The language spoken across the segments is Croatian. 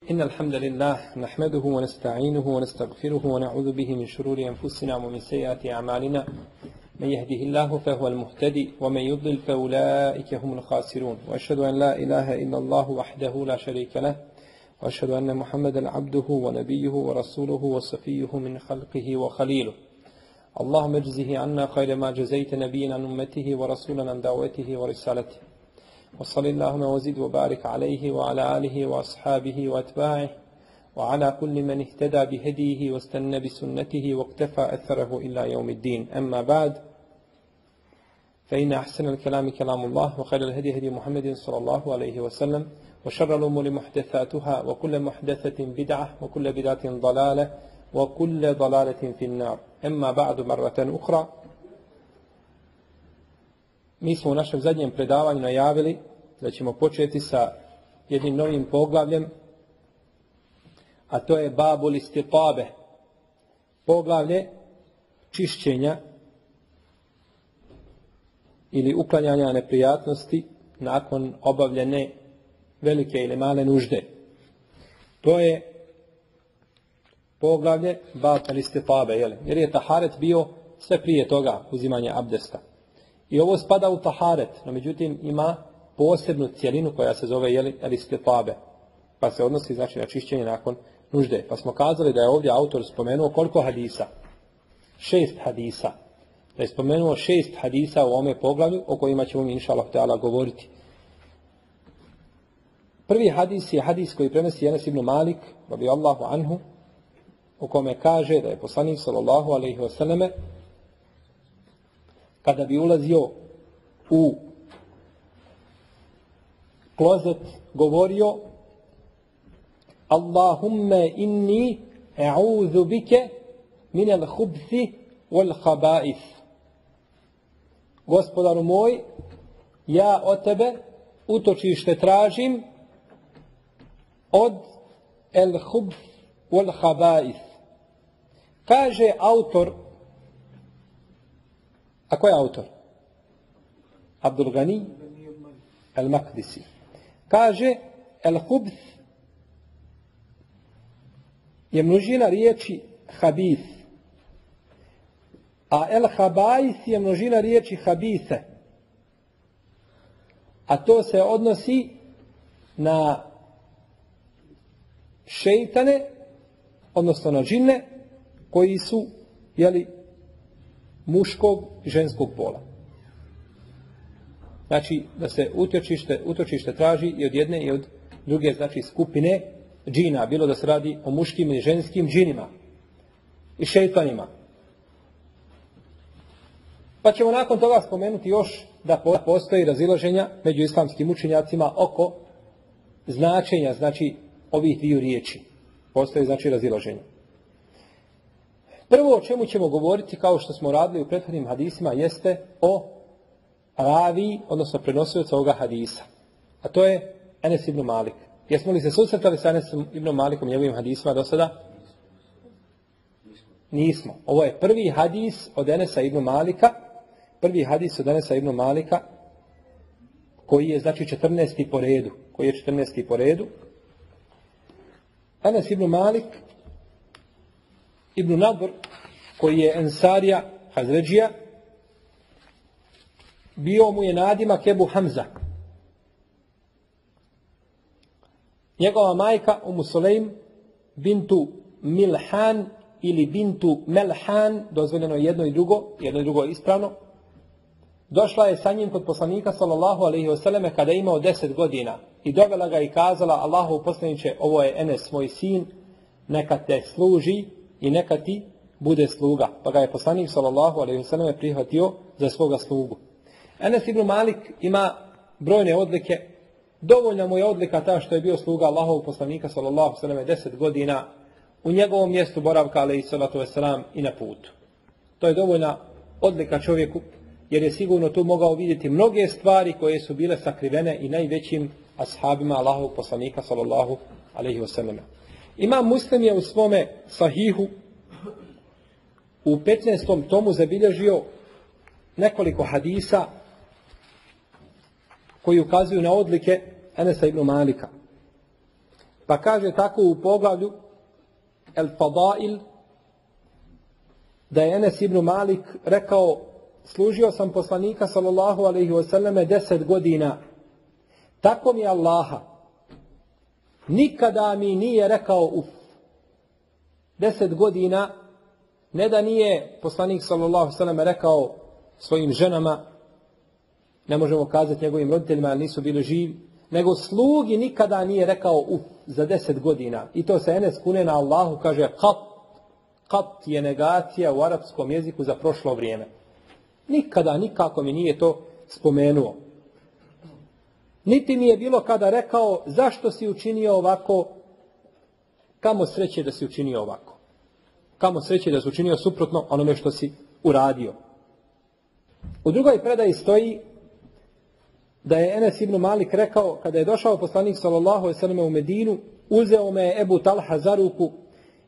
إن الحمد لله نحمده ونستعينه ونستغفره ونعوذ به من شرور أنفسنا ومن سيئات أعمالنا. من يهده الله فهو المهتدي ومن يضلل فأولئك هم الخاسرون. وأشهد أن لا إله إلا الله وحده لا شريك له. وأشهد أن محمدا عبده ونبيه ورسوله وصفيه من خلقه وخليله. اللهم اجزه عنا خير ما جزيت نبيا عن أمته ورسولا عن دعوته ورسالته. وصل اللهم وزد وبارك عليه وعلى آله وأصحابه وأتباعه وعلى كل من اهتدى بهديه واستنى بسنته واقتفى أثره إلى يوم الدين. أما بعد فإن أحسن الكلام كلام الله وخير الهدي هدي محمد صلى الله عليه وسلم وشر الأمور محدثاتها وكل محدثة بدعة وكل بدعة ضلالة وكل ضلالة في النار. أما بعد مرة أخرى Mi smo u našem zadnjem predavanju najavili da ćemo početi sa jednim novim poglavljem, a to je babul istitabe, poglavlje čišćenja ili uklanjanja neprijatnosti nakon obavljene velike ili male nužde. To je poglavlje babul istitabe, jer je taharet bio sve prije toga uzimanje abdesta. I ovo spada u taharet, no međutim ima posebnu cijelinu koja se zove jeli, elistetabe, pa se odnosi znači na čišćenje nakon nužde. Pa smo kazali da je ovdje autor spomenuo koliko hadisa? Šest hadisa. Da je spomenuo šest hadisa u ovome poglavlju o kojima ćemo mi inša govoriti. Prvi hadis je hadis koji prenosi Enes ibn Malik, rabi Allahu anhu, u kome kaže da je poslanik sallallahu alaihi wasallame kada bi ulazio u klozet govorio Allahumme inni e'udhu bike min al hubthi wal khaba'ith Gospodaru moj ja od tebe utočište tražim od el hubth wal khaba'ith kaže autor a ko je autor? Abdul Gani al-Makdisi. Kaže, el-Hubth je množina riječi habith. A el-Habais je množina riječi habise. A to se odnosi na šeitane, odnosno na džine, koji su, jeli, muškog i ženskog pola. Znači, da se utočište, utočište traži i od jedne i od druge, znači, skupine džina, bilo da se radi o muškim i ženskim džinima i šeitanima. Pa ćemo nakon toga spomenuti još da postoji razilaženja među islamskim učenjacima oko značenja, znači, ovih dviju riječi. Postoji, znači, razilaženja. Prvo o čemu ćemo govoriti, kao što smo radili u prethodnim hadisima, jeste o ravi, odnosno prenosioca ovoga hadisa. A to je Enes ibn Malik. Jesmo li se susretali sa Enes ibn Malikom njegovim hadisima do sada? Nismo. Ovo je prvi hadis od Enesa ibn Malika, prvi hadis od Enesa ibn Malika, koji je znači 14. po redu. Koji je 14. po redu. Enes ibn Malik Ibn Nadr, koji je Ensarija Hazređija, bio mu je nadima Kebu Hamza. Njegova majka Umu Sulejm bintu Milhan ili bintu Melhan, dozvoljeno jedno i drugo, jedno i drugo je ispravno, došla je sa njim kod poslanika sallallahu alaihi wasallam kada je imao deset godina i dovela ga i kazala Allahu poslaniće, ovo je Enes, moj sin, neka te služi i neka ti bude sluga. Pa ga je poslanik sallallahu alejhi ve selleme prihvatio za svoga slugu. Enes ibn Malik ima brojne odlike. Dovoljna mu je odlika ta što je bio sluga Allahovog poslanika sallallahu selleme 10 godina u njegovom mjestu boravka alejhi salatu vesselam i na putu. To je dovoljna odlika čovjeku jer je sigurno tu mogao vidjeti mnoge stvari koje su bile sakrivene i najvećim ashabima Allahovog poslanika sallallahu alejhi ve Imam Muslim je u svome sahihu u 15. tomu zabilježio nekoliko hadisa koji ukazuju na odlike Enesa ibn Malika. Pa kaže tako u poglavlju El Fadail da je Enes ibn Malik rekao služio sam poslanika sallallahu alaihi wasallam deset godina tako mi Allaha nikada mi nije rekao uf deset godina ne da nije poslanik sallallahu rekao svojim ženama ne možemo kazati njegovim roditeljima jer nisu bili živi nego slugi nikada nije rekao uf za deset godina i to se Enes kune na Allahu kaže kat kat je negacija u arapskom jeziku za prošlo vrijeme. Nikada, nikako mi nije to spomenuo. Niti mi je bilo kada rekao zašto si učinio ovako, kamo sreće da si učinio ovako. Kamo sreće da si učinio suprotno onome što si uradio. U drugoj predaji stoji da je Enes ibn Malik rekao, kada je došao poslanik sallallahu alaihi u Medinu, uzeo me je Ebu Talha za ruku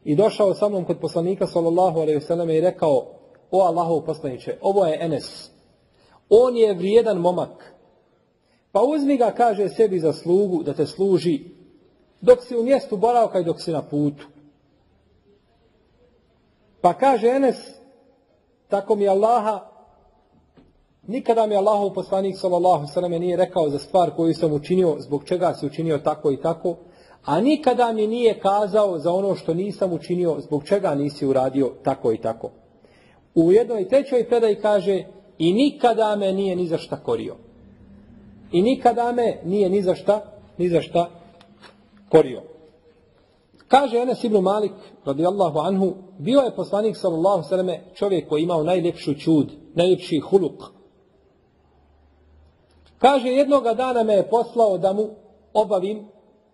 i došao sa mnom kod poslanika sallallahu alejhi ve selleme i rekao: "O Allahov poslanice, ovo je Enes. On je vrijedan momak. Pa uzmi ga, kaže sebi za slugu da te služi dok si u mjestu boravka i dok si na putu." Pa kaže Enes: "Tako mi Allaha Nikada mi Allahov poslanik sallallahu selleme nije rekao za stvar koju sam učinio, zbog čega se učinio tako i tako, a nikada mi nije kazao za ono što nisam učinio, zbog čega nisi uradio tako i tako. U jednoj trećoj predaj kaže i nikada me nije ni za šta korio. I nikada me nije ni za šta, ni za šta korio. Kaže Enes ibn Malik, radijallahu anhu, bio je poslanik sallallahu sallam čovjek koji imao najljepšu čud, najljepši huluk. Kaže, jednoga dana me je poslao da mu obavim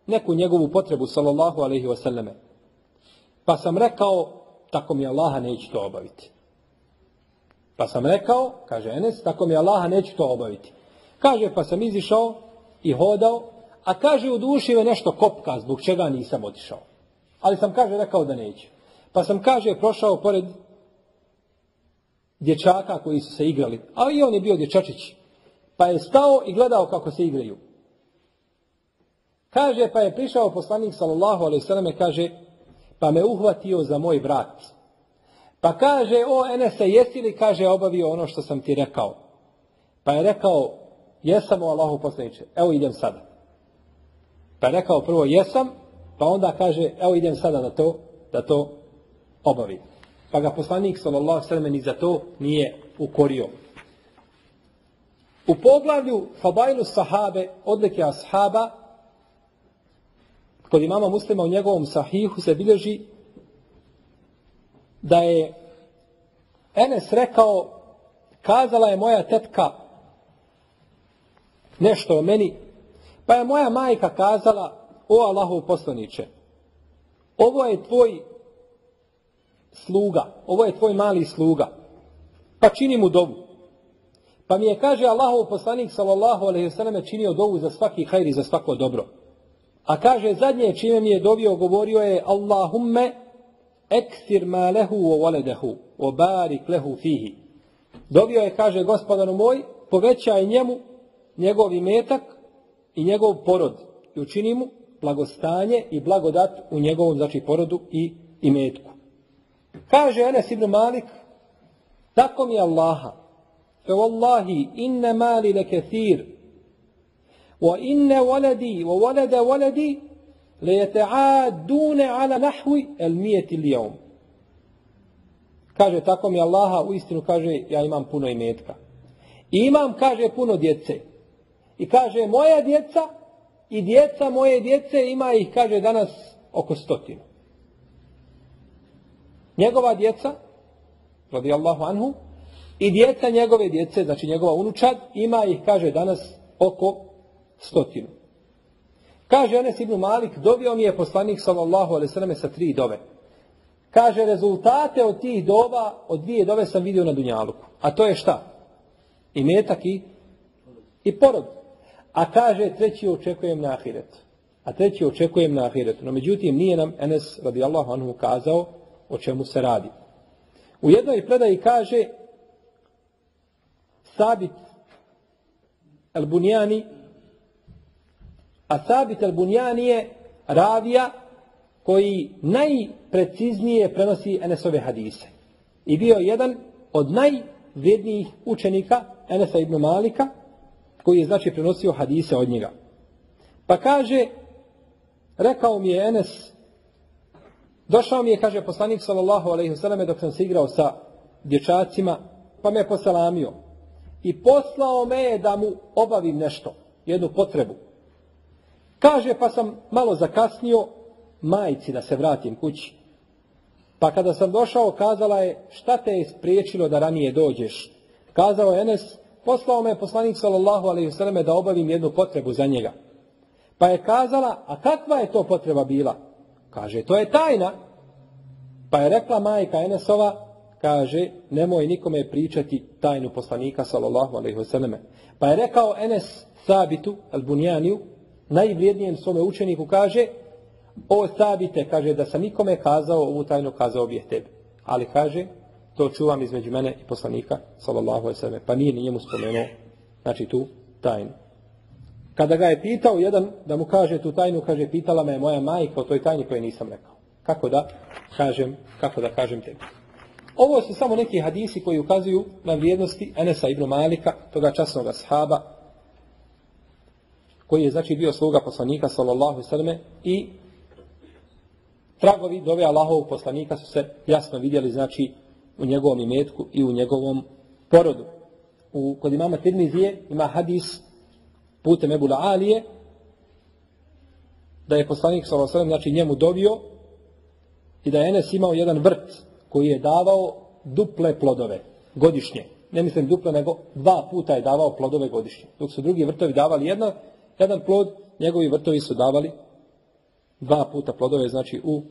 neku njegovu potrebu, sallallahu alaihi wasallame. Pa sam rekao, tako mi Allaha neće to obaviti. Pa sam rekao, kaže Enes, tako mi Allaha neće to obaviti. Kaže, pa sam izišao i hodao, a kaže u duši me nešto kopka, zbog čega nisam otišao. Ali sam, kaže, rekao da neće. Pa sam, kaže, prošao pored dječaka koji su se igrali. A i on je bio dječačić. Pa je stao i gledao kako se igraju. Kaže, pa je prišao poslanik sallallahu alaihi sallam kaže, pa me uhvatio za moj vrat. Pa kaže, o Enese, jesi li, kaže, obavio ono što sam ti rekao? Pa je rekao, jesam u Allahu poslaniče, evo idem sada. Pa je rekao prvo jesam, pa onda kaže, evo idem sada da to, da to obavi. Pa ga poslanik sallam ni za to nije ukorio. U poglavlju Fabajlu sahabe, odlike ashaba, kod imama muslima u njegovom sahihu se bilježi da je Enes rekao kazala je moja tetka nešto o meni. Pa je moja majka kazala o Allahu poslaniće ovo je tvoj sluga ovo je tvoj mali sluga pa čini mu dovu. Pa mi je kaže Allahov poslanik sallallahu alejhi ve selleme činio dovu za svaki hajr i za svako dobro. A kaže, zadnje čime mi je dovio, govorio je Allahumme ekthir ma lehu o waledehu, o barik lehu fihi. Dovio je, kaže, gospodanu moj, povećaj njemu njegov imetak i njegov porod i učini mu blagostanje i blagodat u njegovom znači porodu i imetku. Kaže Enes ibn Malik tako mi Allaha fe wallahi inne mali le kathir wa inne waladi wa walada waladi le jeteadune ala nahvi el mijeti lijom. Kaže, tako mi Allaha, u istinu kaže, ja imam puno imetka. I imam, kaže, puno djece i kaže moja djeca i djeca moje djece ima ih kaže danas oko stotinu njegova djeca radijallahu anhu i djeca njegove djece znači njegova unučad ima ih kaže danas oko stotinu. Kaže Enes ibn Malik, dobio mi je poslanik sallallahu alaihi sa tri dove. Kaže, rezultate od tih doba, od dvije dove sam vidio na Dunjaluku. A to je šta? I metak i, i porod. A kaže, treći očekujem na ahiret. A treći očekujem na ahiret. No međutim, nije nam Enes radijallahu anhu kazao o čemu se radi. U jednoj predaji kaže Sabit al-Bunjani A Sabit al-Bunjani je ravija koji najpreciznije prenosi Enesove hadise. I bio jedan od najvrijednijih učenika Enesa ibn Malika, koji je znači prenosio hadise od njega. Pa kaže, rekao mi je Enes, došao mi je, kaže poslanik sallallahu alaihi wasallam, dok sam se igrao sa dječacima, pa me je poselamio. I poslao me je da mu obavim nešto, jednu potrebu. Kaže, pa sam malo zakasnio majci da se vratim kući. Pa kada sam došao, kazala je, šta te je spriječilo da ranije dođeš? Kazao je Enes, poslao me poslanik sallallahu alaihi sallam da obavim jednu potrebu za njega. Pa je kazala, a kakva je to potreba bila? Kaže, to je tajna. Pa je rekla majka Enesova, kaže, nemoj nikome pričati tajnu poslanika sallallahu alaihi sallam. Pa je rekao Enes Sabitu, al-Bunjaniju, najvrijednijem svome učeniku, kaže, o Sabite, kaže, da sam nikome kazao ovu tajnu, kazao bih tebi. Ali kaže, to čuvam između mene i poslanika, sallallahu alaihi sallam. Pa nije ni njemu spomenuo, znači tu tajnu. Kada ga je pitao jedan da mu kaže tu tajnu, kaže, pitala me moja majka o toj tajni koje nisam rekao. Kako da kažem, kako da kažem tebi. Ovo su samo neki hadisi koji ukazuju na vrijednosti Enesa ibn Malika, toga časnog ashaba, koji je znači bio sluga poslanika sallallahu sallam i tragovi dove Allahovog poslanika su se jasno vidjeli znači u njegovom imetku i u njegovom porodu. U, kod imama Tirmizije ima hadis putem Ebula Alije da je poslanik sallam znači njemu dovio i da je Enes imao jedan vrt koji je davao duple plodove godišnje. Ne mislim duple, nego dva puta je davao plodove godišnje. Dok su drugi vrtovi davali jedna, jedan plod, njegovi vrtovi su davali dva puta plodove, znači u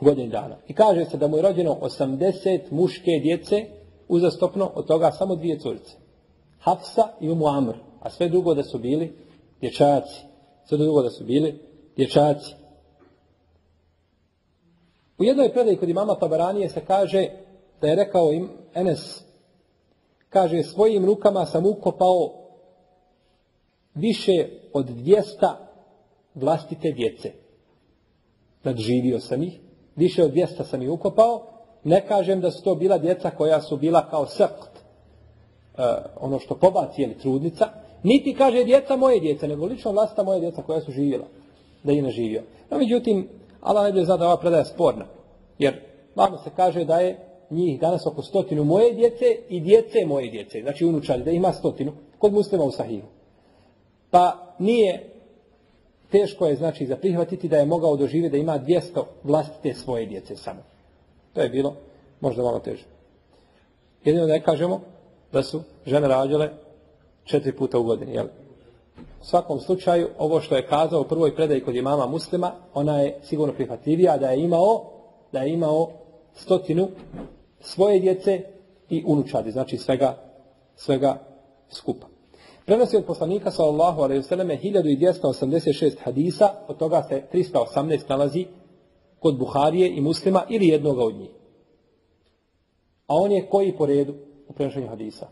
godini dana. I kaže se da mu je rođeno 80 muške djece uzastopno, od toga samo dvije curice. Hafsa i Umu Amr, a sve drugo da su bili dječaci. Sve drugo da su bili dječaci. U jednoj predaji kod imama Tabaranije se kaže da je rekao im Enes, kaže svojim rukama sam ukopao više od 200 vlastite djece. Nadživio sam ih, više od 200 sam ih ukopao, ne kažem da su to bila djeca koja su bila kao srkt, uh, ono što pobaci ili trudnica, niti kaže djeca moje djece, nego lično vlasta moje djeca koja su živjela, da je ne živio. No, međutim, Allah najbolje zna da ova predaja sporna. Jer vama se kaže da je njih danas oko stotinu moje djece i djece moje djece. Znači unučari, da ima stotinu. Kod muslima u sahihu. Pa nije teško je znači za prihvatiti da je mogao doživjeti da ima 200 vlastite svoje djece samo. To je bilo možda malo teže. Jedino da je kažemo da su žene rađale četiri puta u godini. Jel? U svakom slučaju, ovo što je kazao u prvoj predaji kod imama muslima, ona je sigurno prihvatljivija da je imao da je imao stotinu svoje djece i unučadi, znači svega, svega skupa. Prenosi od poslanika sallallahu alejhi ve selleme 1286 hadisa, od toga se 318 nalazi kod Buharije i Muslima ili jednoga od njih. A on je koji po redu u prenošenju hadisa?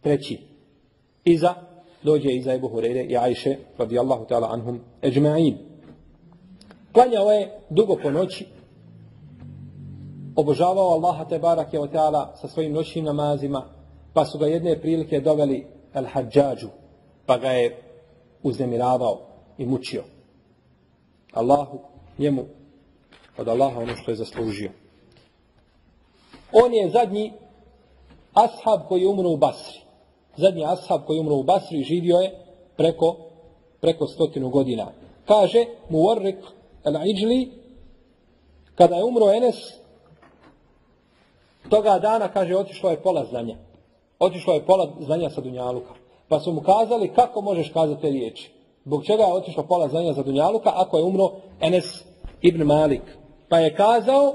Treći. Iza dođe iza Ebu Hurere i Ajše radijallahu ta'ala anhum ejma'in. Klanjao je dugo po noći obožavao Allaha te barak je teala sa svojim noćnim namazima, pa su ga jedne prilike doveli al hađađu, pa ga je uznemiravao i mučio. Allahu, njemu, od Allaha ono što je zaslužio. On je zadnji ashab koji je umro u Basri. Zadnji ashab koji je umro u Basri živio je preko, preko stotinu godina. Kaže Muwarrik al-Ijli, kada je umro Enes, Toga dana, kaže, otišlo je pola znanja. Otišlo je pola znanja sa Dunjaluka. Pa su mu kazali kako možeš kazati te riječi. Zbog čega je otišlo pola znanja za Dunjaluka ako je umro Enes ibn Malik. Pa je kazao,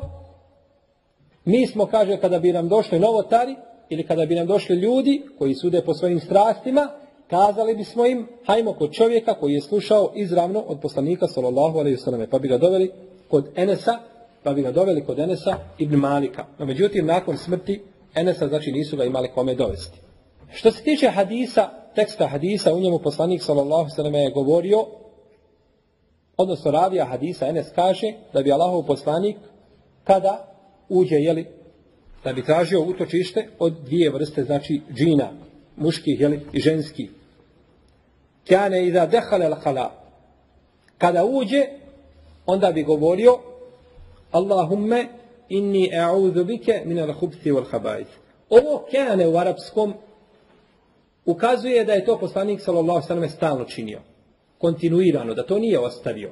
mi smo, kaže, kada bi nam došli novotari ili kada bi nam došli ljudi koji sude po svojim strastima, kazali bismo im, hajmo kod čovjeka koji je slušao izravno od poslanika, sallallahu alaihi sallam, pa bi ga doveli kod Enesa pa bi ga doveli kod Enesa ibn Malika. No međutim, nakon smrti Enesa, znači nisu ga imali kome dovesti. Što se tiče hadisa, teksta hadisa, u njemu poslanik sallallahu sallam je govorio Odnosno ravija hadisa Enes kaže da bi Allahov poslanik kada uđe, jeli, da bi tražio utočište od dvije vrste, znači džina, muških jeli, i ženskih. Kane iza dehale l'hala. Kada uđe, onda bi govorio Allahumme inni e'udhu bike min al-hubthi wal khaba'ith. Ovo kane u arapskom ukazuje da je to poslanik ve stalno činio. Kontinuirano, da to nije ostavio.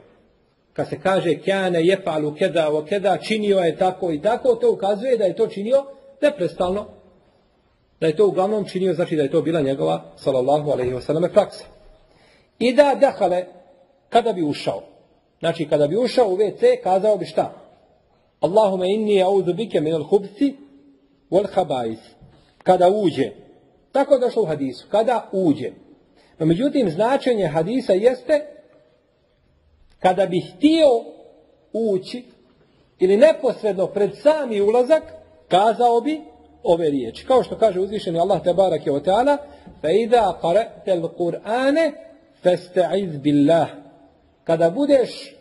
Kad se kaže kane jefalu keda o keda, činio je tako i tako, to ukazuje da je to činio neprestalno. Da je to uglavnom činio, znači da je to bila njegova sallallahu alejhi ve selleme praksa. I da dahale, kada bi ušao. Znači, kada bi ušao u WC, kazao bi šta? Allahume inni audu bike min al hubci wal habais. Kada uđe. Tako je došlo u hadisu. Kada uđe. No, međutim, značenje hadisa jeste kada bi htio ući ili neposredno pred sami ulazak, kazao bi ove riječi. Kao što kaže uzvišeni Allah te barak je o teala, fa idha qara'ta al-Qur'ane fasta'iz billah. Kada budeš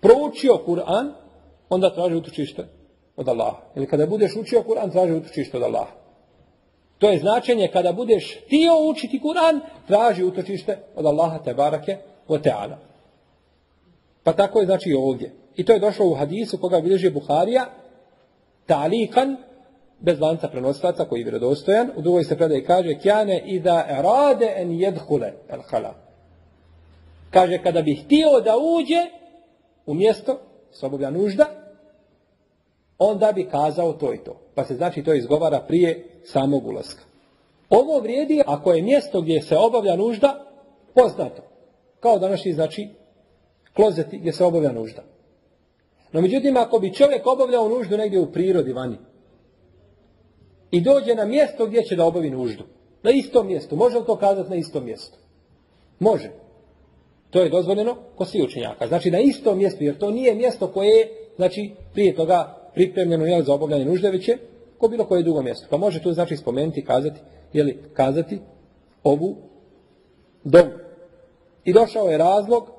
proučio Kur'an, onda traži utočište od Allaha. Ili kada budeš učio Kur'an, traži utočište od Allaha. To je značenje kada budeš htio učiti Kur'an, traži utočište od Allaha te barake o teala. Pa tako je znači ovdje. I to je došlo u hadisu koga bilježi Buharija, talikan, bez lanca prenosilaca koji je vjerodostojan. U drugoj se predaj kaže, kjane i da rade en jedhule el hala. Kaže, kada bi htio da uđe u mjesto, se nužda, onda bi kazao to i to. Pa se znači to izgovara prije samog ulaska. Ovo vrijedi ako je mjesto gdje se obavlja nužda poznato. Kao današnji znači klozeti gdje se obavlja nužda. No međutim, ako bi čovjek obavljao nuždu negdje u prirodi vani i dođe na mjesto gdje će da obavi nuždu, na istom mjestu, može li to kazati na istom mjestu? Može. To je dozvoljeno ko svi učenjaka. Znači na istom mjestu, jer to nije mjesto koje je, znači, prije toga pripremljeno jel, za obavljanje nužde, već je ko bilo koje drugo mjesto. Pa može tu znači spomenuti, kazati, jeli, kazati ovu dovu. I došao je razlog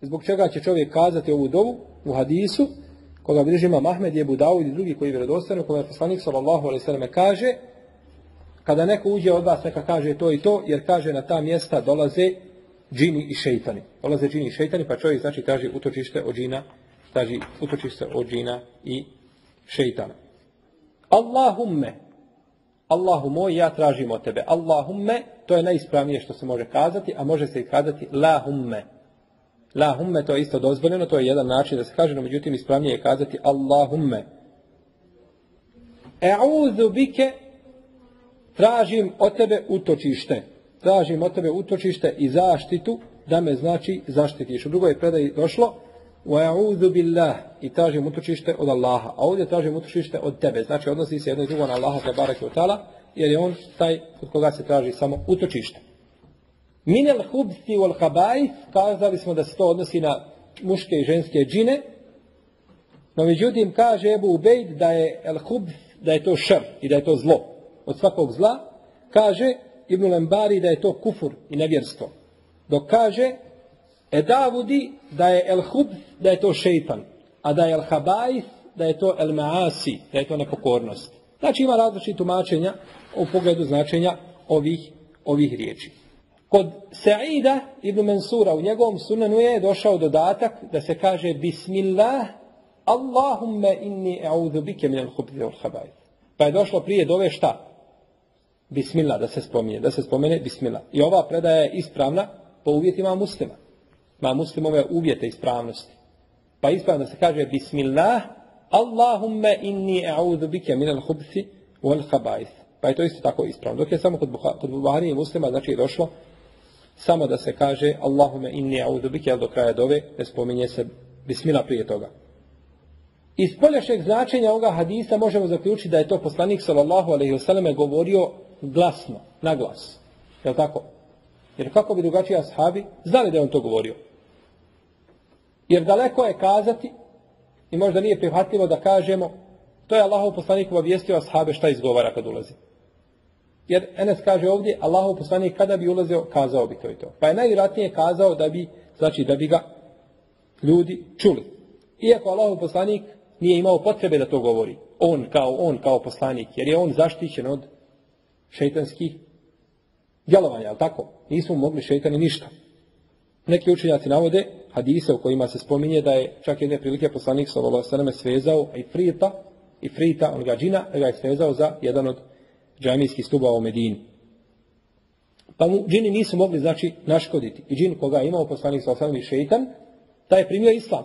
zbog čega će čovjek kazati ovu dovu u hadisu, koga bliži Mahmed, Jebu Dawud i drugi koji je vjerodostojno, koga je poslanik sallallahu alaihi sallam kaže, kada neko uđe od vas, neka kaže to i to, jer kaže na ta mjesta dolaze džini i šeitani. Dolaze džini i šeitani, pa čovjek znači traži utočište od džina, traži utočište od džina i šeitana. Allahumme, Allahu moj, ja tražim od tebe. Allahumme, to je najispravnije što se može kazati, a može se i kazati lahumme. Lahumme, to je isto dozvoljeno, to je jedan način da se kaže, no međutim ispravnije je kazati Allahumme. E'udhu bike, tražim od tebe utočište. Tražim od tebe utočište i zaštitu, da me znači zaštitiš. U drugoj predaji došlo, وَاَعُوذُ بِاللَّهِ i tražim utočište od Allaha. A ovdje tražim utočište od tebe. Znači odnosi se jedno i drugo na Allaha te barak i otala, jer je on taj od koga se traži samo utočište. Minel hubsti wal habaj, kazali smo da se to odnosi na muške i ženske džine, no međutim kaže Ebu Ubejd da je el hub, da je to šr i da je to zlo. Od svakog zla kaže Ibn Lembari da je to kufur i nevjerstvo. Dok kaže E Davudi da je el hub, da je to šeitan, a da je el habajs, da je to el maasi, da je to nepokornost. Znači ima različitih tumačenja u pogledu značenja ovih, ovih riječi. Kod Sa'ida ibn Mansura u njegovom sunanu je došao dodatak da se kaže Bismillah, Allahumme inni e'udhu bike minel hubzi ul habajs. Pa je došlo prije dove šta? Bismillah, da se spominje, da se spomene Bismillah. I ova predaja je ispravna po uvjetima muslima ma muslimove uvjete ispravnosti. Pa ispravno se kaže Bismillah, Allahumme inni e'udhu bike minal hubsi wal habais. Pa je to isto tako ispravno. Dok je samo kod, Buha, kod Buhari i muslima, znači je došlo samo da se kaže Allahumme inni e'udhu bike, ali do kraja dove ne spominje se Bismillah prije toga. Iz poljašeg značenja ovoga hadisa možemo zaključiti da je to poslanik sallallahu alaihi wasallam govorio glasno, na glas. Je tako? Jer kako bi drugačiji ashabi znali da je on to govorio? Jer daleko je kazati, i možda nije prihvatljivo da kažemo, to je Allahov poslanik obavijestio ashabe šta izgovara kad ulazi. Jer Enes kaže ovdje, Allahov poslanik kada bi ulazio, kazao bi to i to. Pa je najvjerojatnije kazao da bi, znači da bi ga ljudi čuli. Iako Allahov poslanik nije imao potrebe da to govori. On kao on kao poslanik, jer je on zaštićen od šeitanskih djelovanja, ali tako? Nismo mogli šeitani ništa. Neki učenjaci navode hadise u kojima se spominje da je čak jedne prilike poslanik alejhi svezao i frita i frita on ga džina, ga je svezao za jedan od džamijskih stuba u Medini. Pa mu džini nisu mogli znači naškoditi. I džin koga je imao poslanik sallallahu alejhi šeitan, taj je primio islam.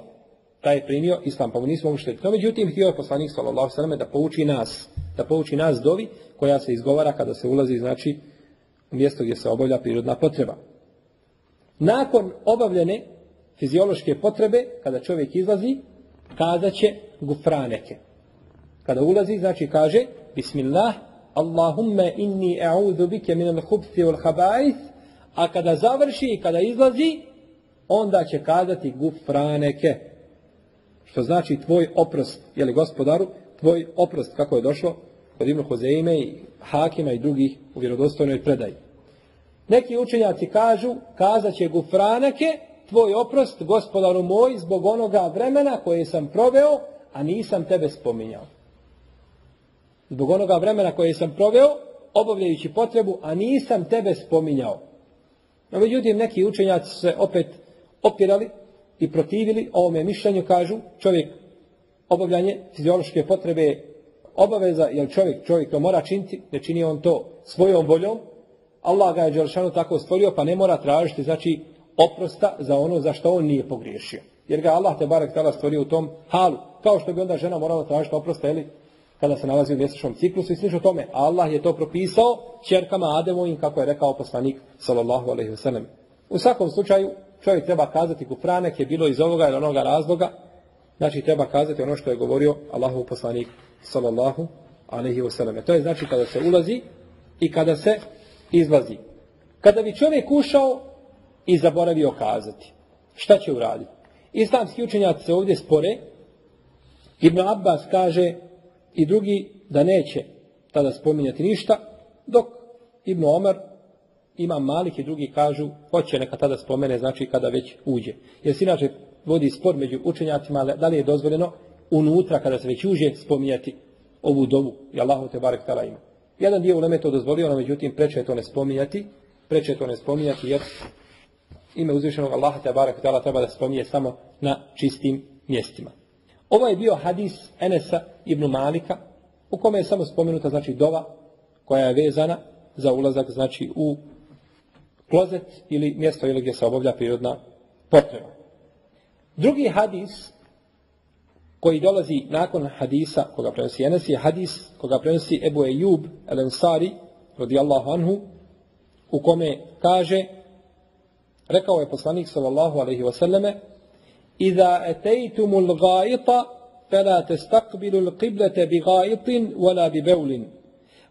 Taj je primio islam, pa mu nismo mogli štetiti. No međutim htio je poslanik alejhi da pouči nas, da pouči nas dovi koja se izgovara kada se ulazi znači mjesto gdje se obavlja prirodna potreba. Nakon obavljene fiziološke potrebe, kada čovjek izlazi, kazat će gufraneke. Kada ulazi, znači kaže Bismillah, Allahumma inni a'udhu bike min al-hubthi wal khaba'ith, a kada završi i kada izlazi, onda će kazati gufraneke. Što znači tvoj oprost, je li gospodaru, tvoj oprost, kako je došlo kod Ibnu Hozeime i Hakima i drugih u vjerodostojnoj predaji. Neki učenjaci kažu, kazat će gufraneke, tvoj oprost, gospodaru moj, zbog onoga vremena koje sam proveo, a nisam tebe spominjao. Zbog onoga vremena koje sam proveo, obavljajući potrebu, a nisam tebe spominjao. No, međutim, neki učenjaci se opet opirali i protivili ovome mišljenju, kažu, čovjek obavljanje fiziološke potrebe obaveza, jer čovjek, čovjek to mora činiti, ne čini on to svojom voljom, Allah ga je Đelšanu tako stvorio, pa ne mora tražiti, znači, oprosta za ono za što on nije pogriješio. Jer ga Allah te barek tala stvorio u tom halu. Kao što bi onda žena morala tražiti oprosta, ili kada se nalazi u mjesečnom ciklusu i slično tome. Allah je to propisao čerkama Ademovim, kako je rekao poslanik, sallallahu alaihi wasallam. U svakom slučaju, čovjek treba kazati kufranek je bilo iz ovoga ili onoga razloga, znači treba kazati ono što je govorio Allahov poslanik, sallallahu alaihi wasallam. To je znači kada se ulazi i kada se izlazi. Kada bi čovjek ušao i zaboravio kazati, šta će uraditi? Islamski učenjaci se ovdje spore. Ibn Abbas kaže i drugi da neće tada spominjati ništa, dok Ibn Omar, ima Malik i drugi kažu, hoće neka tada spomene, znači kada već uđe. Jer se inače vodi spor među učenjacima, da li je dozvoljeno unutra kada se već uđe spominjati ovu dovu i Allahu te barek tala ima. Jedan dio uleme to dozvolio, no međutim preče je to ne spominjati, preče je to ne spominjati jer ime uzvišenog Allaha te barek tala treba da spominje samo na čistim mjestima. Ovo je bio hadis Enesa ibn Malika, u kome je samo spomenuta znači dova koja je vezana za ulazak znači u klozet ili mjesto ili gdje se obavlja prirodna potreba. Drugi hadis koji dolazi nakon hadisa koga prenosi Enes je hadis koga prenosi Ebu Ejub el Ansari radijallahu anhu u kome kaže rekao je poslanik sallallahu alaihi wasallame إذا أتيتم الغائط فلا تستقبلوا القبلة بغائط ولا ببول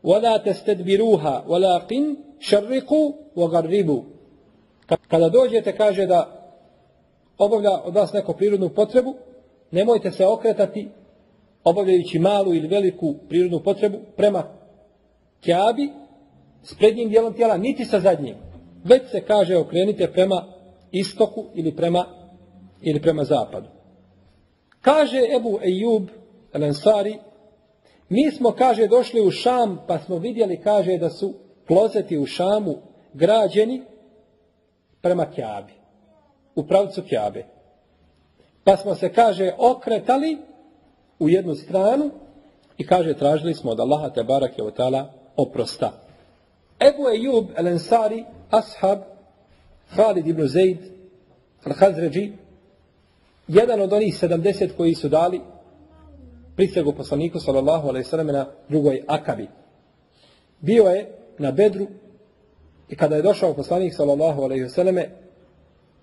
ولا تستدبروها ولكن شرقوا وغربوا Kada dođete, kaže da obavlja od vas neku prirodnu potrebu, nemojte se okretati obavljajući malu ili veliku prirodnu potrebu prema kjabi s prednjim dijelom tijela, niti sa zadnjim. Već se kaže okrenite prema istoku ili prema ili prema zapadu. Kaže Ebu Ejub Ensari, mi smo, kaže, došli u Šam, pa smo vidjeli, kaže, da su klozeti u Šamu građeni prema Kjabi, u pravcu Kjabe. Pa smo se, kaže, okretali u jednu stranu i, kaže, tražili smo od Allaha te barake od tala oprosta. Ebu Ejub El Ensari, ashab, Khalid ibn Zaid, Al-Hazređi, jedan od onih 70 koji su dali prisegu poslaniku sallallahu alaihi sallam na drugoj akabi. Bio je na bedru i kada je došao poslanik sallallahu alaihi sallam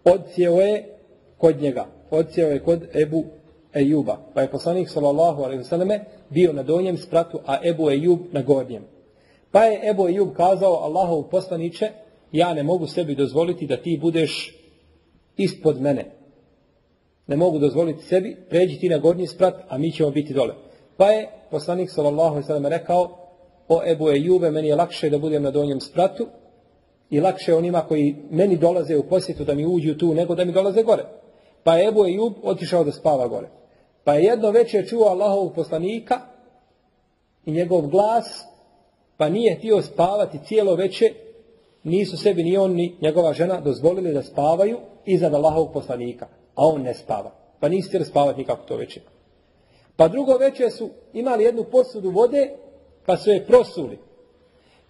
odsjeo je kod njega. Odsjeo je kod Ebu Ejuba. Pa je poslanik sallallahu alaihi sallam bio na donjem spratu, a Ebu Ejub na gornjem. Pa je Ebu Ejub kazao Allahov poslaniće, ja ne mogu sebi dozvoliti da ti budeš ispod mene ne mogu dozvoliti sebi, pređi ti na gornji sprat, a mi ćemo biti dole. Pa je poslanik sallallahu sallam rekao, o Ebu Ejube, meni je lakše da budem na donjem spratu i lakše onima koji meni dolaze u posjetu da mi uđu tu, nego da mi dolaze gore. Pa je Ebu Ejub otišao da spava gore. Pa je jedno večer čuo Allahovog poslanika i njegov glas, pa nije htio spavati cijelo večer, nisu sebi ni on ni njegova žena dozvolili da spavaju iza Allahovog poslanika, a on ne spava. Pa nisu htjeli spavati nikako to večer. Pa drugo večer su imali jednu posudu vode, pa su je prosuli.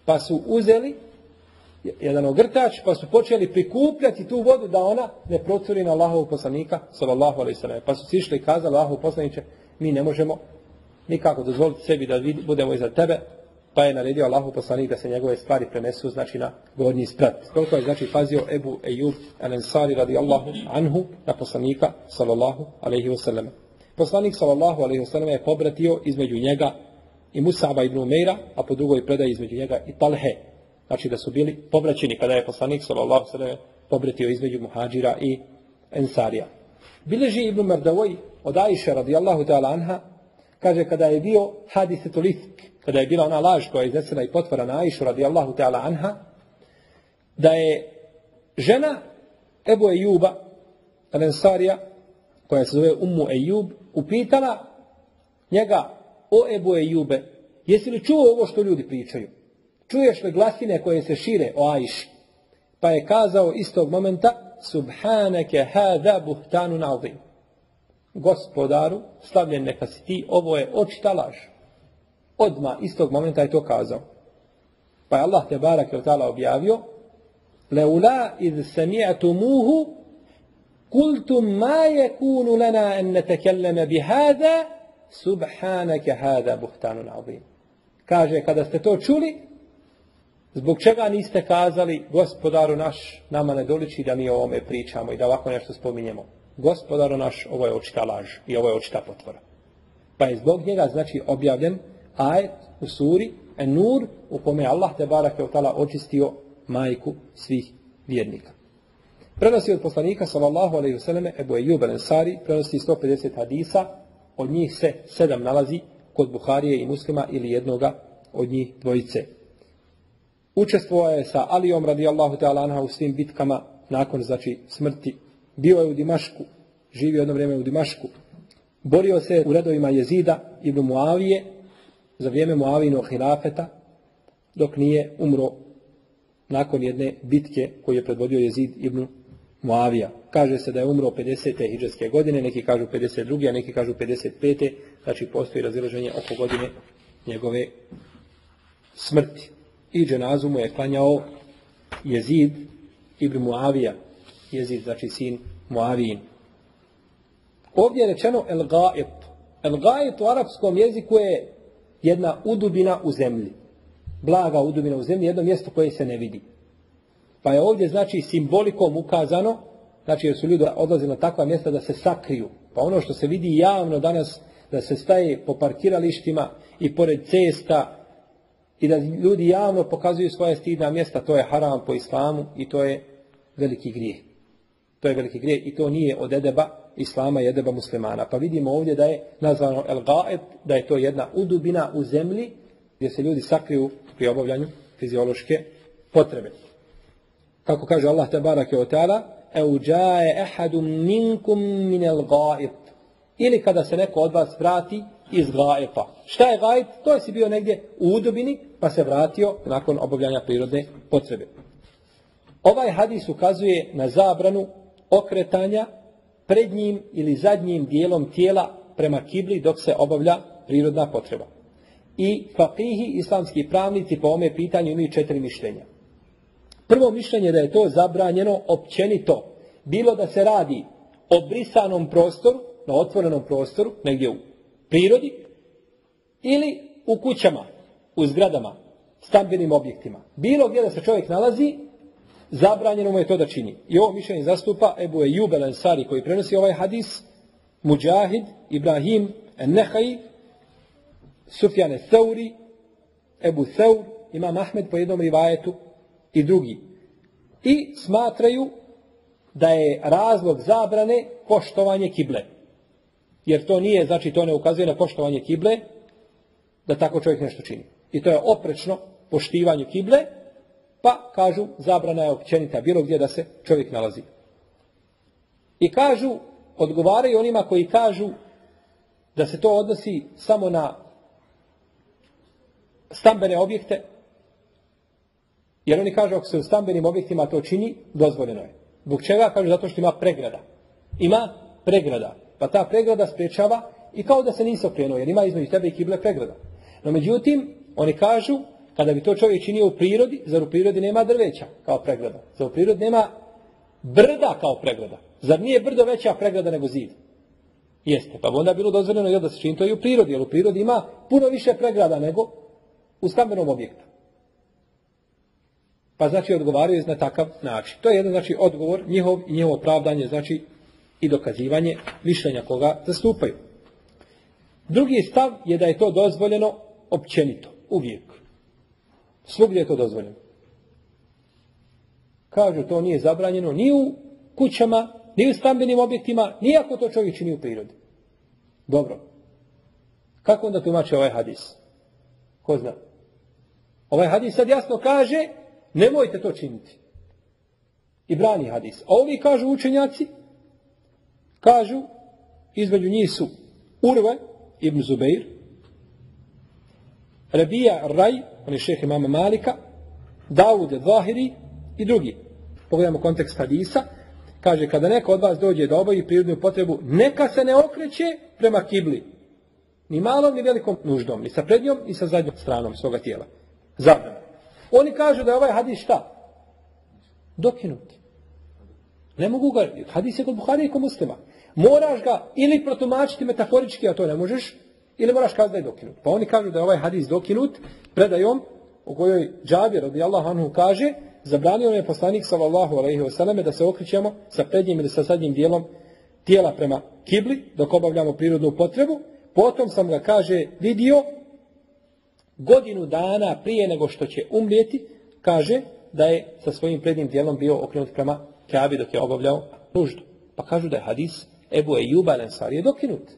Pa su uzeli jedan ogrtač, pa su počeli prikupljati tu vodu da ona ne procuri na Allahovog poslanika, sallallahu alaihi sallam. Pa su si išli i kazali Allahov poslaniće, mi ne možemo nikako dozvoliti sebi da budemo iza tebe, pa je naredio Allahu poslanik da se njegove stvari prenesu znači na gornji sprat. Koliko je znači pazio Ebu Ejub al-Ansari radijallahu anhu na poslanika sallallahu alaihi wasallam. Poslanik sallallahu alaihi wasallam je pobratio između njega i Musaba ibn Umeira, a po drugoj predaji između njega i Talhe. Znači da su bili pobraćeni kada je poslanik sallallahu alaihi wasallam pobratio između muhađira i Ensarija. Bileži ibn Mardavoj od Aisha radijallahu ta'ala anha kaže kada je bio hadisetul ifk, kada je bila ona laž koja je iznesena i potvora na Aishu radijallahu ta'ala anha, da je žena Ebu Ejuba, Alensarija, koja se zove Ummu Ejub, upitala njega, o Ebu Ejube, jesi li čuo ovo što ljudi pričaju? Čuješ li glasine koje se šire o Aiši? Pa je kazao istog momenta, Subhaneke hada buhtanu nazim. Gospodaru, slavljen neka si ti, ovo je očita laž. Odma istog momenta je to kazao. Pa je Allah te barak je ta'ala objavio, Leula iz sami'atumuhu kultum ma yakunu lana an natakallama bihada subhanaka hada buhtanun azim. Kaže kada ste to čuli zbog čega niste kazali gospodaru naš nama ne doliči da mi o ovome pričamo i da ovako nešto spominjemo. Gospodaru naš ovo je očita laž i ovo je očita potvora. Pa je zbog njega znači objavljen ajet u suri En-Nur u kome Allah te barake od tala očistio majku svih vjernika. Prenosi od poslanika sallallahu alejhi ve selleme Ebu Ejub al-Ansari prenosi 150 hadisa, od njih se sedam nalazi kod Buharije i Muslima ili jednoga od njih dvojice. Učestvovao je sa Alijom radijallahu ta'ala anha u svim bitkama nakon znači smrti. Bio je u Dimašku, živio jedno vrijeme u Dimašku. Borio se u redovima Jezida ibn Muavije za vrijeme Muavinog hilafeta dok nije umro nakon jedne bitke koju je predvodio Jezid ibn Muavija. Kaže se da je umro 50. hijđarske godine, neki kažu 52. a neki kažu 55. Znači postoji razilaženje oko godine njegove smrti. I dženazu mu je klanjao Jezid ibn Muavija. Jezid znači sin Muavijin. Ovdje je rečeno el gaib. El gaib u arapskom jeziku je jedna udubina u zemlji. Blaga udubina u zemlji, jedno mjesto koje se ne vidi. Pa je ovdje znači simbolikom ukazano, znači jer su ljudi odlazili na takva mjesta da se sakriju. Pa ono što se vidi javno danas, da se staje po parkiralištima i pored cesta i da ljudi javno pokazuju svoje stidna mjesta, to je haram po islamu i to je veliki grijeh. To je veliki grijeh i to nije od edeba islama i edeba muslimana. Pa vidimo ovdje da je nazvano el gaib, da je to jedna udubina u zemlji gdje se ljudi sakriju pri obavljanju fiziološke potrebe. Kako kaže Allah te barake o ta'ala, eu džaje ehadum minkum min el gaib. Ili kada se neko od vas vrati iz gaipa. Šta je gaib? To je si bio negdje u udubini, pa se vratio nakon obavljanja prirodne potrebe. Ovaj hadis ukazuje na zabranu okretanja prednjim ili zadnjim dijelom tijela prema kibli dok se obavlja prirodna potreba. I fakihi, islamski pravnici po ome pitanju imaju četiri mišljenja. Prvo mišljenje da je to zabranjeno općenito. Bilo da se radi o brisanom prostoru, na otvorenom prostoru, negdje u prirodi, ili u kućama, u zgradama, stambenim objektima. Bilo gdje da se čovjek nalazi, zabranjeno mu je to da čini. I ovo mišljenje zastupa Ebu Ejub el Ansari koji prenosi ovaj hadis, Mujahid, Ibrahim, Nehaj, Sufjane Thauri, Ebu Thaur, Imam Ahmed po jednom rivajetu i drugi. I smatraju da je razlog zabrane poštovanje kible. Jer to nije, znači to ne ukazuje na poštovanje kible, da tako čovjek nešto čini. I to je oprečno poštivanju kible, Pa kažu, zabrana je općenita bilo gdje da se čovjek nalazi. I kažu, odgovaraju onima koji kažu da se to odnosi samo na stambene objekte, jer oni kažu ako se u stambenim objektima to čini, dozvoljeno je. Zbog čega? Kažu zato što ima pregrada. Ima pregrada. Pa ta pregrada spriječava i kao da se nisi okrenuo, jer ima između tebe i kible pregrada. No međutim, oni kažu, kada bi to čovjek činio u prirodi, zar u prirodi nema drveća kao pregrada? Zar u prirodi nema brda kao pregrada? Zar nije brdo veća pregrada nego zid? Jeste, pa bi onda bilo dozvoljeno da se čini to i u prirodi, jer u prirodi ima puno više pregrada nego u stambenom objektu. Pa znači odgovaraju na takav način. To je jedan znači odgovor njihov i njihovo opravdanje znači i dokazivanje mišljenja koga zastupaju. Drugi stav je da je to dozvoljeno općenito, uvijek. Svugdje je to dozvoljeno. Kažu to nije zabranjeno ni u kućama, ni u stambenim objektima, ni ako to čovjek čini u prirodi. Dobro. Kako onda tumači ovaj hadis? Ko zna? Ovaj hadis sad jasno kaže, nemojte to činiti. I brani hadis. A ovi kažu učenjaci, kažu, između njih su Urve ibn Zubeir, Rabija Raj, on je šeh imama Malika, Davud Zahiri i drugi. Pogledamo kontekst hadisa. Kaže, kada neko od vas dođe da obavi prirodnu potrebu, neka se ne okreće prema kibli. Ni malom, ni velikom nuždom. Ni sa prednjom, ni sa zadnjom stranom svoga tijela. Zabrano. Oni kažu da je ovaj hadis šta? Dokinut. Ne mogu ga, hadis je kod Buhari i kod muslima. Moraš ga ili protumačiti metaforički, a to ne možeš, ili moraš kazati da je dokinut. Pa oni kažu da je ovaj hadis dokinut predajom u kojoj Džabir radijallahu anhu kaže zabranio je poslanik sallallahu alejhi ve da se okrećemo sa prednjim ili sa zadnjim dijelom tijela prema kibli dok obavljamo prirodnu potrebu. Potom sam ga kaže vidio godinu dana prije nego što će umrijeti, kaže da je sa svojim prednjim dijelom bio okrenut prema Kabi dok je obavljao nuždu. Pa kažu da je hadis Ebu Ejuba Lensar je dokinut.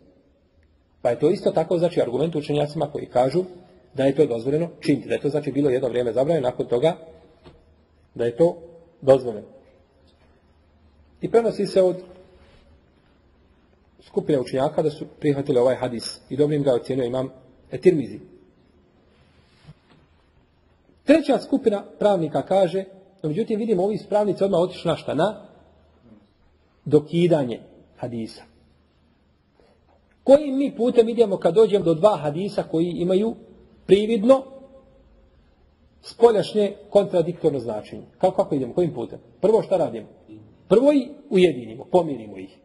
Pa je to isto tako znači argument učenjacima koji kažu da je to dozvoljeno činiti. Da je to znači bilo jedno vrijeme zabranjeno, nakon toga da je to dozvoljeno. I prenosi se od skupine učenjaka da su prihvatili ovaj hadis i dobrim ga ocjenio imam Etirmizi. Treća skupina pravnika kaže, no međutim vidimo ovi pravnici odmah otišli na šta? Na dokidanje hadisa. Kojim mi putem idemo kad dođemo do dva hadisa koji imaju prividno spoljašnje kontradiktorno značenje. Kako, kako idemo? Kojim putem? Prvo šta radimo? Prvo ih ujedinimo, pomirimo ih.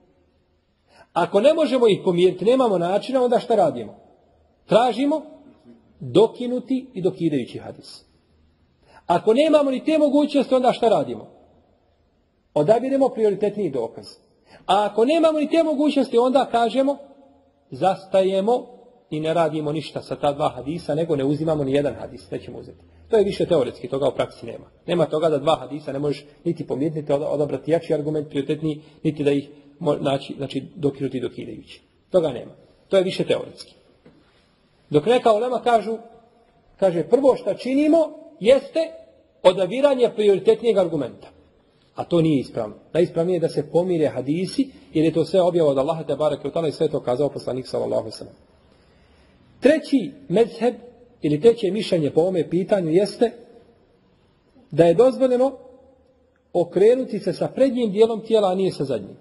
Ako ne možemo ih pomiriti, nemamo načina, onda šta radimo? Tražimo dokinuti i dokidajući hadis. Ako nemamo ni te mogućnosti, onda šta radimo? Odabiremo prioritetniji dokaz. A ako nemamo ni te mogućnosti, onda kažemo zastajemo i ne radimo ništa sa ta dva hadisa, nego ne uzimamo ni jedan hadis, nećemo uzeti. To je više teoretski, toga u praksi nema. Nema toga da dva hadisa ne možeš niti pomijeti, niti odabrati jači argument, prioritetni, niti da ih naći, znači dokinuti dokidajući. Toga nema. To je više teoretski. Dok neka ulema kažu, kaže prvo što činimo jeste odabiranje prioritetnijeg argumenta. A to nije ispravno. Najispravnije je da se pomire hadisi, jer je to sve objavo od Allaha te barake i sve to kazao poslanik sallallahu sallam. Treći mezheb ili treće mišljenje po ovome pitanju jeste da je dozvoljeno okrenuti se sa prednjim dijelom tijela, a nije sa zadnjim.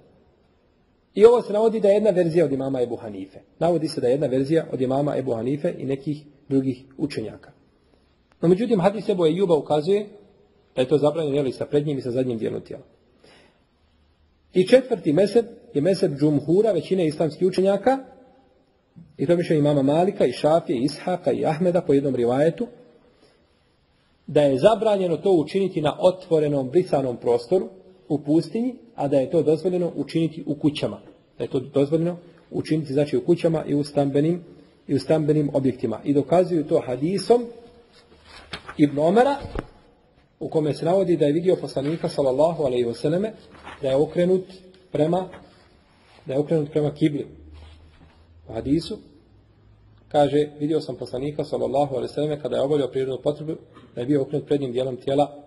I ovo se navodi da je jedna verzija od imama Ebu Hanife. Navodi se da je jedna verzija od imama Ebu Hanife i nekih drugih učenjaka. No međutim, hadis Ebu Ejuba ukazuje da je to zabranjeno jeli sa prednjim i sa zadnjim dijelom tijela. I četvrti meseb je meseb džumhura, većine islamskih učenjaka, i to mišljenje imama Malika, i Šafije, i Ishaka, i Ahmeda po jednom rivajetu, da je zabranjeno to učiniti na otvorenom, brisanom prostoru, u pustinji, a da je to dozvoljeno učiniti u kućama. Da je to dozvoljeno učiniti znači u kućama i u stambenim, i u stambenim objektima. I dokazuju to hadisom Ibn Omera, u kome se navodi da je vidio poslanika sallallahu alejhi ve da je okrenut prema da je okrenut prema kibli. U hadisu kaže vidio sam poslanika sallallahu alejhi ve kada je obavljao prirodnu potrebu da je bio okrenut prednjim dijelom tijela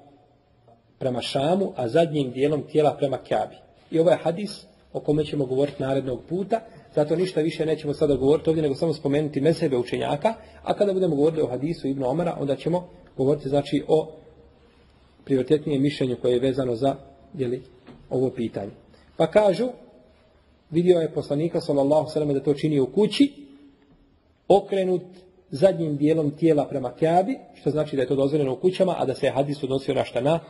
prema Šamu, a zadnjim dijelom tijela prema Kabi. I ovaj hadis o kome ćemo govoriti narednog puta. Zato ništa više nećemo sada govoriti ovdje, nego samo spomenuti mesebe učenjaka. A kada budemo govorili o hadisu Ibn Omara, onda ćemo govoriti znači o prioritetnijem mišljenju koje je vezano za jeli, ovo pitanje. Pa kažu, vidio je poslanika sallallahu sallam da to čini u kući, okrenut zadnjim dijelom tijela prema Kjabi, što znači da je to dozvoljeno u kućama, a da se hadis odnosio na šta na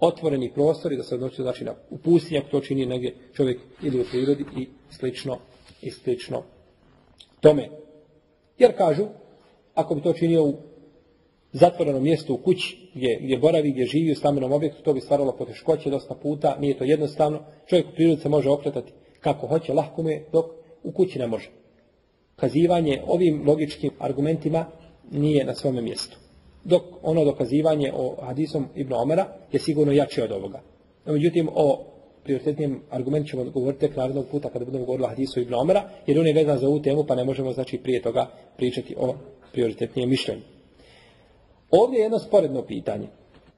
otvoreni prostor i da se odnosio znači na u pustinjak, to čini negdje čovjek ili u prirodi i slično i slično tome. Jer kažu, ako bi to činio u zatvorenom mjestu u kući gdje, gdje boravi, gdje živi u stambenom objektu, to bi stvaralo poteškoće dosta puta, nije to jednostavno. Čovjek u prirodi se može okretati kako hoće, lahko mu je, dok u kući ne može. Kazivanje ovim logičkim argumentima nije na svome mjestu. Dok ono dokazivanje o hadisom Ibn Omara je sigurno jače od ovoga. No, međutim, o prioritetnijem argumentu ćemo govoriti tek narednog puta kada budemo govorili o hadisu Ibn Omara, jer on je vezan za ovu temu, pa ne možemo znači prije toga pričati o prioritetnijem mišljenju. Ovdje je jedno sporedno pitanje.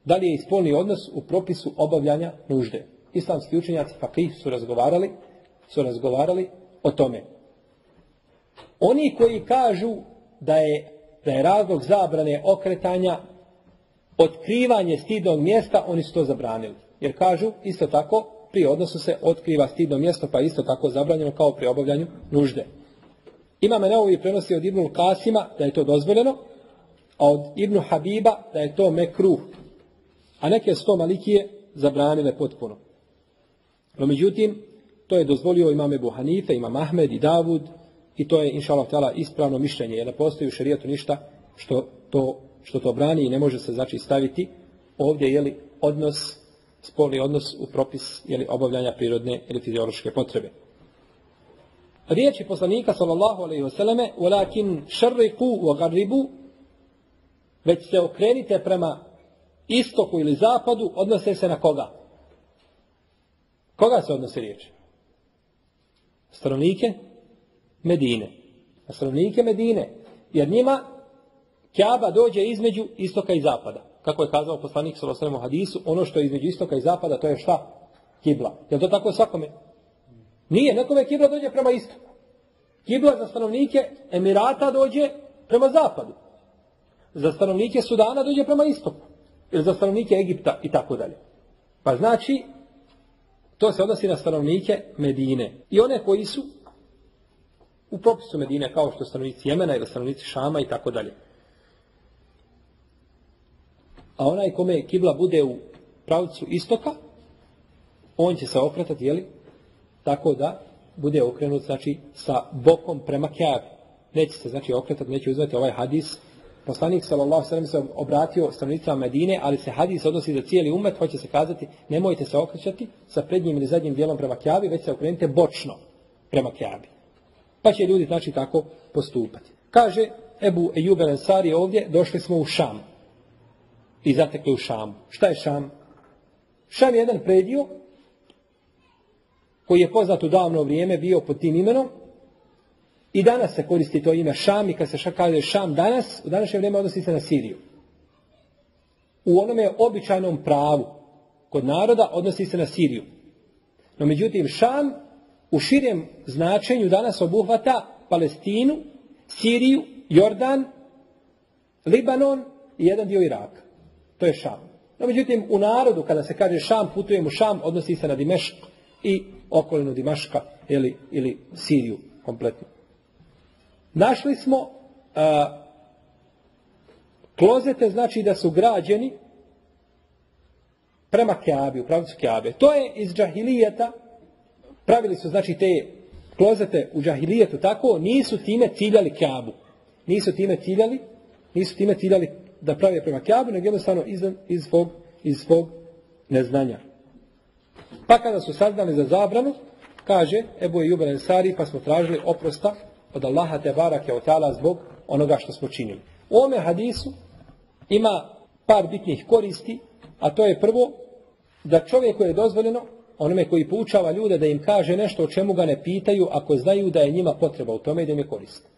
Da li je ispolni odnos u propisu obavljanja nužde? Islamski učenjaci fakih su razgovarali, su razgovarali o tome. Oni koji kažu da je, da je razlog zabrane okretanja otkrivanje stidnog mjesta, oni su to zabranili. Jer kažu, isto tako, pri odnosu se otkriva stidno mjesto, pa isto tako zabranjeno kao pri obavljanju nužde. Ima me prenosi od Ibnul Kasima da je to dozvoljeno, a od Ibnu Habiba da je to mekruh. A neke sto malikije zabranile potpuno. No međutim, to je dozvolio imame Buhanife, imam Ahmed i Davud i to je inša Allah ispravno mišljenje jer ne postoji u šerijatu ništa što to, što to brani i ne može se znači staviti ovdje je li odnos spolni odnos u propis je li obavljanja prirodne ili fiziološke potrebe. Riječi poslanika sallallahu alejhi ve selleme: "Walakin sharriqu wa gharribu" već se okrenite prema istoku ili zapadu, odnose se na koga? Koga se odnose riječi? Stanovnike Medine. Na stanovnike Medine. Jer njima Kjaba dođe između istoka i zapada. Kako je kazao poslanik Salosanem u hadisu, ono što je između istoka i zapada, to je šta? Kibla. Je to tako svakome? Nije, nekome kibla dođe prema istoku. Kibla za stanovnike Emirata dođe prema zapadu. Za stanovnike Sudana dođe prema istoku. Ili za stanovnike Egipta i tako dalje. Pa znači, to se odnosi na stanovnike Medine. I one koji su u propisu Medine, kao što stanovnici Jemena ili stanovnici Šama i tako dalje. A onaj kome kibla bude u pravcu istoka, on će se okretati, jeli, tako da bude okrenut, znači, sa bokom prema Kjavi. Neće se, znači, okretati, neće uzvati ovaj hadis, Poslanik sallallahu alejhi se obratio stanovnicima Medine, ali se hadis odnosi za cijeli umet, hoće se kazati, nemojte se okrećati sa prednjim ili zadnjim dijelom prema Kjabi, već se okrenite bočno prema Kjabi. Pa će ljudi znači tako postupati. Kaže Ebu Ejub El ovdje, došli smo u Šam. I zatekli u Šamu. Šta je Šam? Šam je jedan predio koji je poznat u davno vrijeme bio pod tim imenom, i danas se koristi to ime Šam i kad se kaže Šam danas, u današnje vrijeme odnosi se na Siriju. U onome običajnom pravu kod naroda odnosi se na Siriju. No međutim Šam u širem značenju danas obuhvata Palestinu, Siriju, Jordan, Libanon i jedan dio Iraka. To je Šam. No međutim u narodu kada se kaže Šam, putujemo Šam, odnosi se na Dimešk i okolinu Dimaška ili, ili Siriju kompletno. Našli smo a, klozete, znači da su građeni prema Kjabi, u pravcu Kjabe. To je iz džahilijeta, pravili su znači te klozete u džahilijetu tako, nisu time ciljali Kjabu. Nisu time ciljali, nisu time ciljali da prave prema Kjabu, nego jednostavno iz, iz, svog, iz svog neznanja. Pa kada su saznali za zabranu, kaže Ebu je Sari, pa smo tražili oprosta od Allaha te barake od tala zbog onoga što smo činili. U ome hadisu ima par bitnih koristi, a to je prvo da čovjeku je dozvoljeno onome koji poučava ljude da im kaže nešto o čemu ga ne pitaju ako znaju da je njima potreba u tome i da im je korist.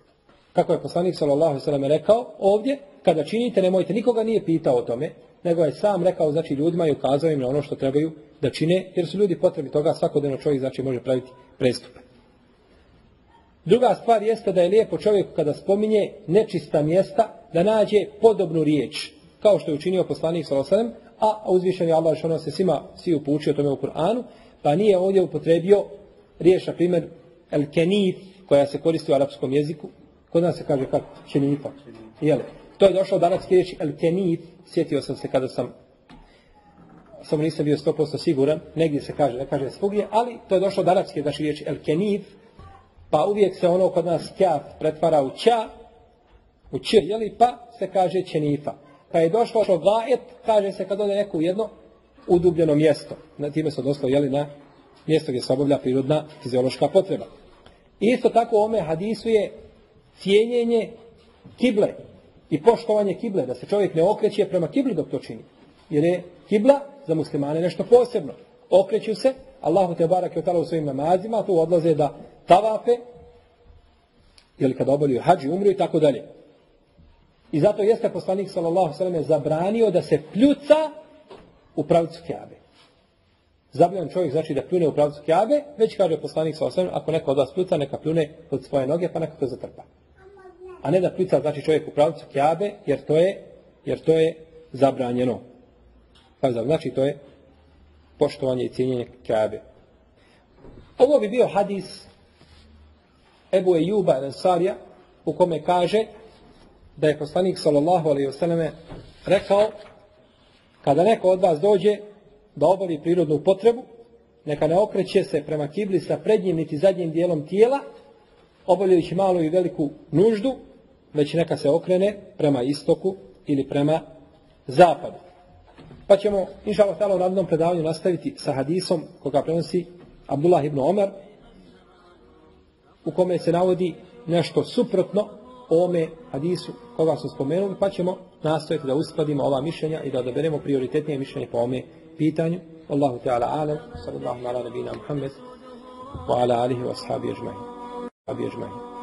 Kako je poslanik sallallahu sallam rekao ovdje, kada činite nemojte, nikoga nije pitao o tome, nego je sam rekao znači ljudima i ukazao im na ono što trebaju da čine, jer su ljudi potrebi toga, svakodnevno čovjek znači može praviti prestupe. Druga stvar jeste da je lijepo čovjeku kada spominje nečista mjesta, da nađe podobnu riječ, kao što je učinio poslanik s.a.v. a uzvišen je Allah što se svima svi upučio tome u Kur'anu, pa nije ovdje upotrebio riječ, na primjer, el kenif, koja se koristi u arapskom jeziku, kod nas se kaže kako, čenifa. Jel? To je došlo danas riječ el kenif, sjetio sam se kada sam samo nisam bio 100% siguran, negdje se kaže, ne kaže svugdje, ali to je došlo od arapske, znači riječ el kenif, pa uvijek se ono kod nas kjaf pretvara u ča, u č, jeli, pa se kaže čenifa. Pa je došlo što gaet, kaže se kad ode neko u jedno udubljeno mjesto. Na time se odnoslo, jeli, na mjesto gdje se obavlja prirodna fiziološka potreba. Isto tako u ome hadisu je cijenjenje kible i poštovanje kible, da se čovjek ne okreće prema kibli dok to čini. Jer je kibla za muslimane nešto posebno. Okreću se, Allahu te barak je u svojim namazima, tu odlaze da tavafe, ili kada obavljaju hađi, umru i tako dalje. I zato jeste poslanik sallallahu sallam zabranio da se pljuca u pravcu kjabe. Zabljan čovjek znači da pljune u pravcu kjabe, već kaže poslanik sallallahu sallam, ako neko od vas pljuca, neka pljune od svoje noge, pa neka to zatrpa. A ne da pljuca znači čovjek u pravcu kjabe, jer to je, jer to je zabranjeno. Pa znači to je poštovanje i cijenjenje kjabe. Ovo bi bio hadis Ebu Ejuba Ensarija u kome kaže da je poslanik sallallahu alaihi wasallam rekao kada neko od vas dođe da obavi prirodnu potrebu neka ne okreće se prema kibli sa prednjim niti zadnjim dijelom tijela obavljajući malu i veliku nuždu već neka se okrene prema istoku ili prema zapadu. Pa ćemo, inša u radnom predavanju nastaviti sa hadisom koga prenosi Abdullah ibn Omar u kome se navodi nešto suprotno ome hadisu koga su spomenuli, pa ćemo nastojati da uskladimo ova mišljenja i da odaberemo prioritetnije mišljenje po ome pitanju. Allahu Teala alam, sallallahu ala nabina Muhammed, wa ala alihi wa ajmahim.